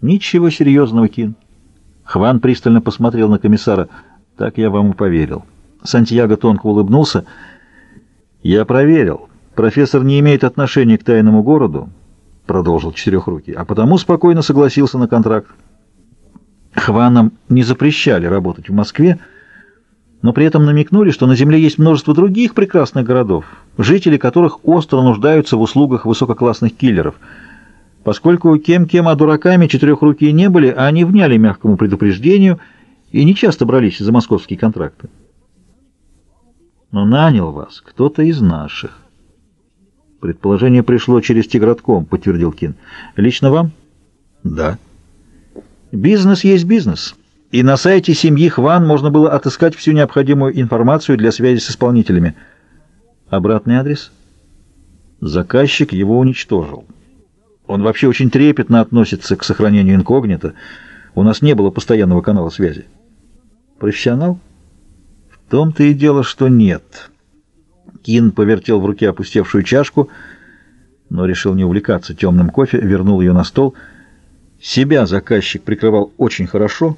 Ничего серьезного, Кин. Хван пристально посмотрел на комиссара. Так я вам и поверил. Сантьяго тонко улыбнулся. Я проверил. Профессор не имеет отношения к тайному городу, продолжил Четырехрукий, а потому спокойно согласился на контракт. Хванам не запрещали работать в Москве, но при этом намекнули, что на Земле есть множество других прекрасных городов, жители которых остро нуждаются в услугах высококлассных киллеров. Поскольку кем-кем, а дураками четырехрукие не были, а они вняли мягкому предупреждению и не часто брались за московские контракты. Но нанял вас кто-то из наших. Предположение пришло через Тигратком, подтвердил Кин. Лично вам? Да. Бизнес есть бизнес. И на сайте семьи Хван можно было отыскать всю необходимую информацию для связи с исполнителями. Обратный адрес? Заказчик его уничтожил. Он вообще очень трепетно относится к сохранению инкогнито. У нас не было постоянного канала связи. Профессионал? В том-то и дело, что нет. Кин повертел в руке опустевшую чашку, но решил не увлекаться темным кофе, вернул ее на стол. Себя заказчик прикрывал очень хорошо,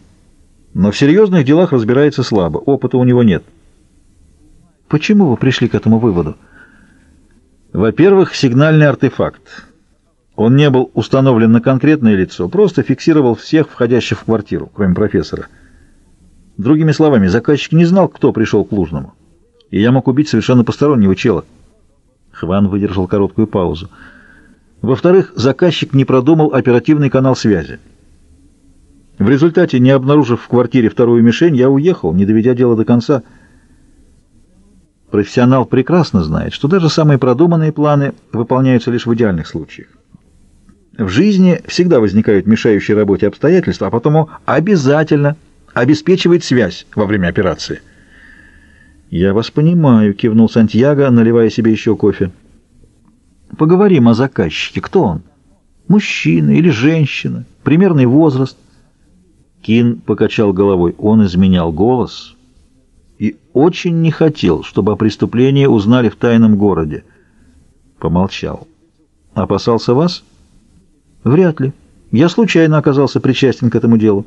но в серьезных делах разбирается слабо, опыта у него нет. Почему вы пришли к этому выводу? Во-первых, сигнальный артефакт. Он не был установлен на конкретное лицо, просто фиксировал всех входящих в квартиру, кроме профессора. Другими словами, заказчик не знал, кто пришел к Лужному и я мог убить совершенно постороннего чела. Хван выдержал короткую паузу. Во-вторых, заказчик не продумал оперативный канал связи. В результате, не обнаружив в квартире вторую мишень, я уехал, не доведя дело до конца. Профессионал прекрасно знает, что даже самые продуманные планы выполняются лишь в идеальных случаях. В жизни всегда возникают мешающие работе обстоятельства, а потому обязательно обеспечивает связь во время операции. «Я вас понимаю», — кивнул Сантьяго, наливая себе еще кофе. «Поговорим о заказчике. Кто он? Мужчина или женщина? Примерный возраст?» Кин покачал головой. Он изменял голос и очень не хотел, чтобы о преступлении узнали в тайном городе. Помолчал. «Опасался вас?» «Вряд ли. Я случайно оказался причастен к этому делу».